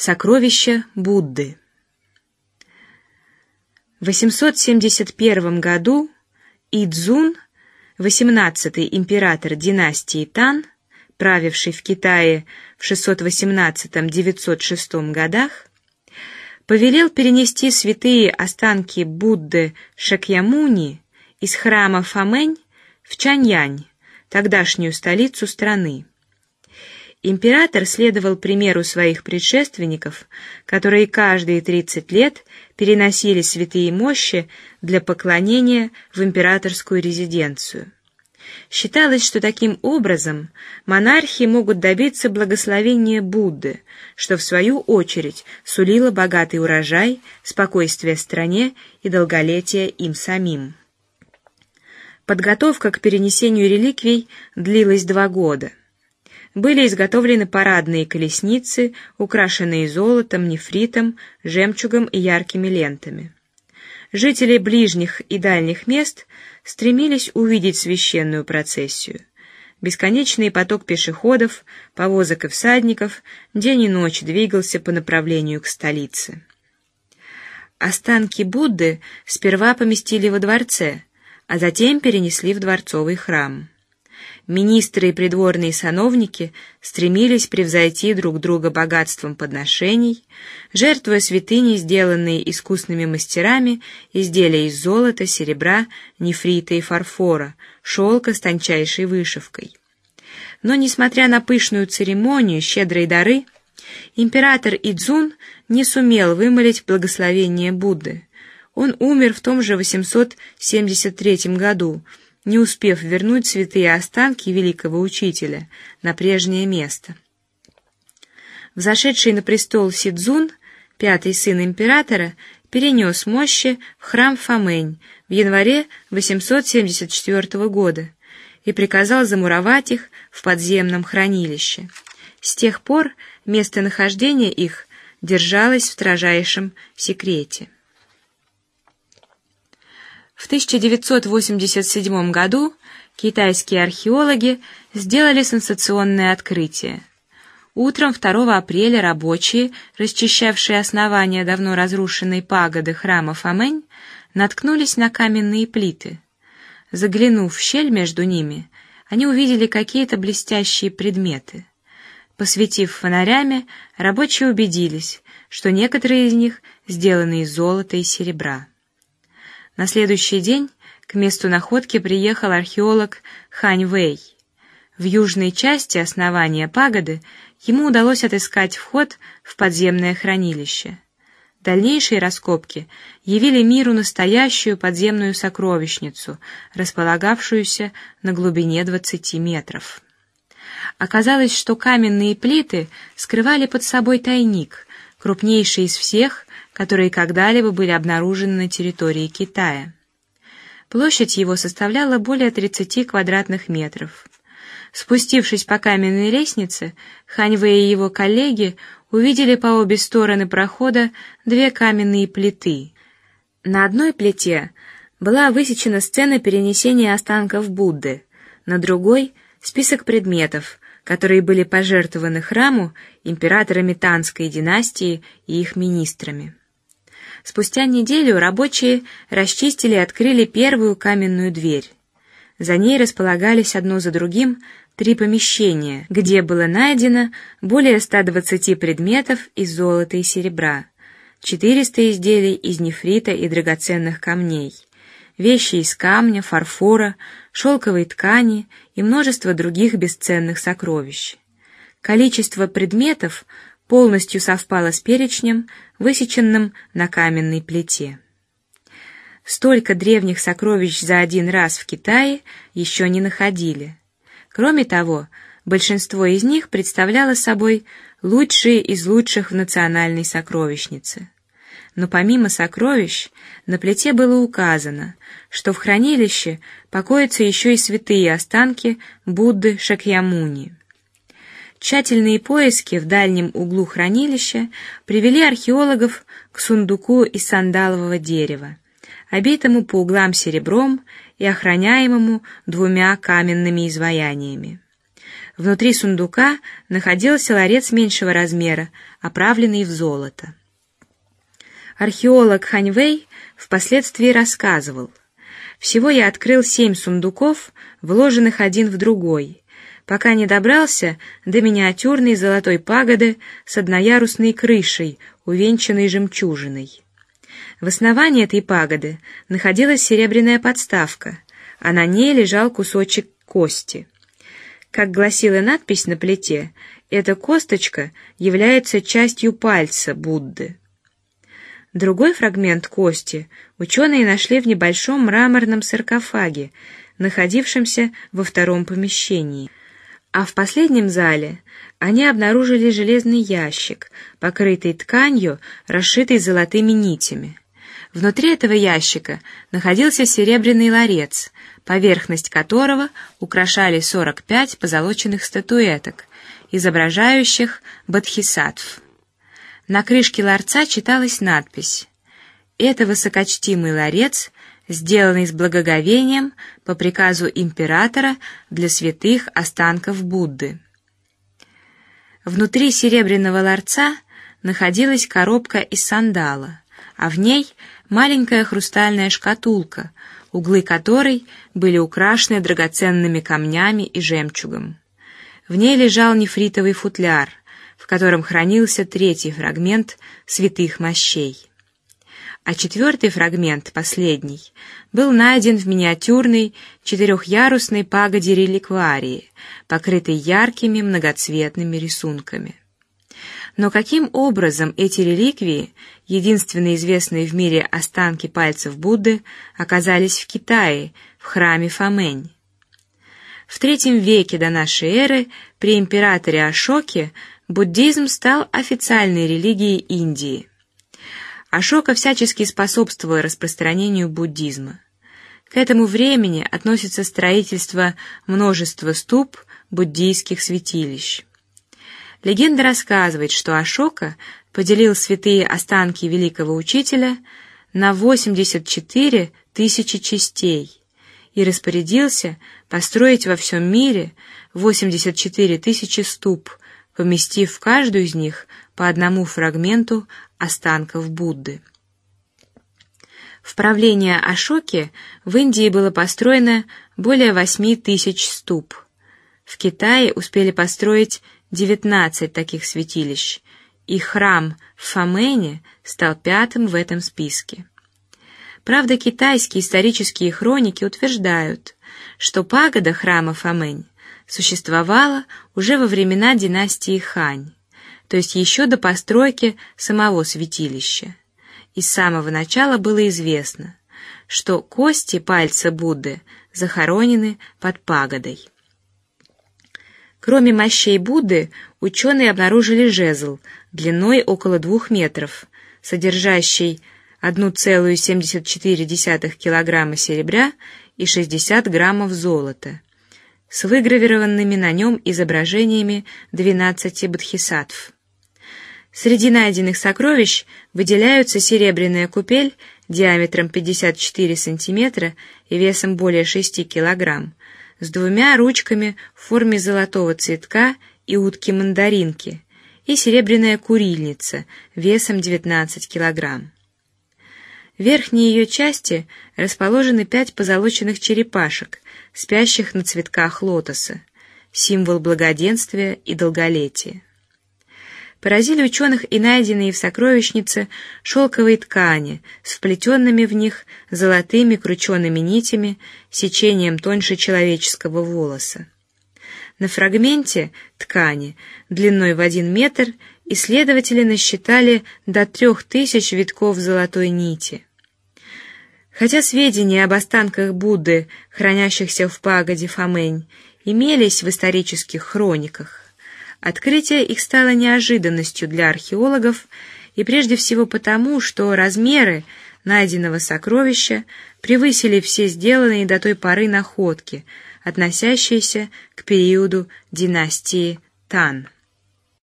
Сокровища Будды. В 871 году Идзун, восемнадцатый император династии Тан, правивший в Китае в 618-906 годах, повелел перенести святые останки Будды Шакьямуни из храма Фамэнь в Чаньянь, тогдашнюю столицу страны. Император следовал примеру своих предшественников, которые каждые тридцать лет переносили святые мощи для поклонения в императорскую резиденцию. Считалось, что таким образом монархи могут добиться благословения Будды, что в свою очередь сулило богатый урожай, спокойствие стране и долголетие им самим. Подготовка к перенесению реликвий длилась два года были изготовлены парадные колесницы, украшенные золотом, нефритом, жемчугом и яркими лентами. Жители ближних и дальних мест стремились увидеть священную процессию. Бесконечный поток пешеходов, повозок и всадников день и ночь двигался по направлению к столице. Останки Будды сперва поместили во дворце, а затем перенесли в дворцовый храм. Министры и придворные сановники стремились превзойти друг друга богатством подношений, жертвуя святыни, сделанные искусными мастерами, изделия из золота, серебра, нефрита и фарфора, шелка с тончайшей вышивкой. Но, несмотря на пышную церемонию, щедрые дары, император Идзун не сумел вымолить благословение Будды. Он умер в том же 873 году не успев вернуть святые останки великого учителя на прежнее место. Взошедший на престол Сидзун, пятый сын императора, перенес мощи в храм Фамэнь в январе 874 года и приказал замуровать их в подземном хранилище. С тех пор местонахождение их держалось в строжайшем секрете. В 1987 году китайские археологи сделали сенсационное открытие. Утром 2 апреля рабочие, расчищавшие основания давно разрушенной пагоды храма Фамэнь, наткнулись на каменные плиты. Заглянув в щель между ними, они увидели какие-то блестящие предметы. Посветив фонарями, рабочие убедились, что некоторые из них сделаны из золота и серебра. На следующий день к месту находки приехал археолог Хань Вэй. В южной части основания пагоды ему удалось отыскать вход в подземное хранилище. Дальнейшие раскопки явили миру настоящую подземную сокровищницу, располагавшуюся на глубине 20 метров. Оказалось, что каменные плиты скрывали под собой тайник, крупнейший из всех, которые когда-либо были обнаружены на территории Китая. Площадь его составляла более 30 квадратных метров. Спустившись по каменной лестнице, Ханьвэй и его коллеги увидели по обе стороны прохода две каменные плиты. На одной плите была высечена сцена перенесения останков Будды, на другой список предметов, которые были пожертвованы храму императорами Танской династии и их министрами. Спустя неделю рабочие расчистили и открыли первую каменную дверь. За ней располагались одно за другим три помещения, где было найдено более 120 предметов из золота и серебра, 400 изделий из нефрита и драгоценных камней, вещи из камня, фарфора, шелковой ткани и множество других бесценных сокровищ. Количество предметов полностью совпало с перечнем, высеченным на каменной плите. Столько древних сокровищ за один раз в Китае еще не находили. Кроме того, большинство из них представляло собой лучшие из лучших в национальной сокровищнице. Но помимо сокровищ на плите было указано, что в хранилище покоятся еще и святые останки Будды Шакьямуни. Тщательные поиски в дальнем углу хранилища привели археологов к сундуку из сандалового дерева, обитому по углам серебром и охраняемому двумя каменными изваяниями. Внутри сундука находился ларец меньшего размера, оправленный в золото. Археолог Ханьвей впоследствии рассказывал: всего я открыл семь сундуков, вложенных один в другой, пока не добрался до миниатюрной золотой пагоды с одноярусной крышей, увенчанной жемчужиной. В основании этой пагоды находилась серебряная подставка, а на ней лежал кусочек кости. Как гласила надпись на плите, эта косточка является частью пальца Будды. Другой фрагмент кости ученые нашли в небольшом мраморном саркофаге, находившемся во втором помещении. А в последнем зале они обнаружили железный ящик, покрытый тканью, расшитой золотыми нитями. Внутри этого ящика находился серебряный ларец, поверхность которого украшали 45 позолоченных статуэток, изображающих бодхисаттв. На крышке ларца читалась надпись: "Это высокочтимый ларец, сделанный с благоговением по приказу императора для святых останков Будды". Внутри серебряного ларца находилась коробка из сандала, а в ней маленькая хрустальная шкатулка, углы которой были украшены драгоценными камнями и жемчугом. В ней лежал нефритовый футляр, в котором хранился третий фрагмент святых мощей. А четвертый фрагмент, последний, был найден в миниатюрной четырехярусной пагоде реликварии, покрытой яркими многоцветными рисунками. Но каким образом эти реликвии, единственные известные в мире останки пальцев Будды, оказались в Китае, в храме Фомень? В третьем веке до нашей эры при императоре Ашоке буддизм стал официальной религией Индии. Ашока всячески способствовал распространению буддизма. К этому времени относится строительство множества ступ буддийских святилищ. Легенда рассказывает, что Ашока поделил святые останки великого учителя на 84 тысячи частей и распорядился построить во всем мире 84 тысячи ступ поместив в каждую из них по одному фрагменту останков Будды. В правление Ашоки в Индии было построено более восьми тысяч ступ. В Китае успели построить девятнадцать таких святилищ, и храм в Фамене стал пятым в этом списке. Правда, китайские исторические хроники утверждают, что пагода храма Фамэнь существовала уже во времена династии Хань, то есть еще до постройки самого святилища. И с самого начала было известно, что кости пальца Будды захоронены под пагодой. Кроме мощей Будды, ученые обнаружили жезл длиной около двух метров, содержащий 1,74 килограмма серебра и 60 граммов золота с выгравированными на нем изображениями двенадцати бодхисаттв. Среди найденных сокровищ выделяются серебряная купель диаметром 54 сантиметра и весом более 6 килограмм, с двумя ручками в форме золотого цветка и утки мандаринки, и серебряная курильница весом 19 килограмм. В верхней ее части расположены пять позолоченных черепашек, спящих на цветках лотоса, символ благоденствия и долголетия. Поразили ученых и найденные в сокровищнице шелковые ткани с вплетенными в них золотыми крученными нитями сечением тоньше человеческого волоса. На фрагменте ткани длиной в один метр исследователи насчитали до трех тысяч витков золотой нити. Хотя сведения об останках Будды, хранящихся в пагоде Фомень, имелись в исторических хрониках, открытие их стало неожиданностью для археологов и прежде всего потому, что размеры найденного сокровища превысили все сделанные до той поры находки, относящиеся к периоду династии Тан.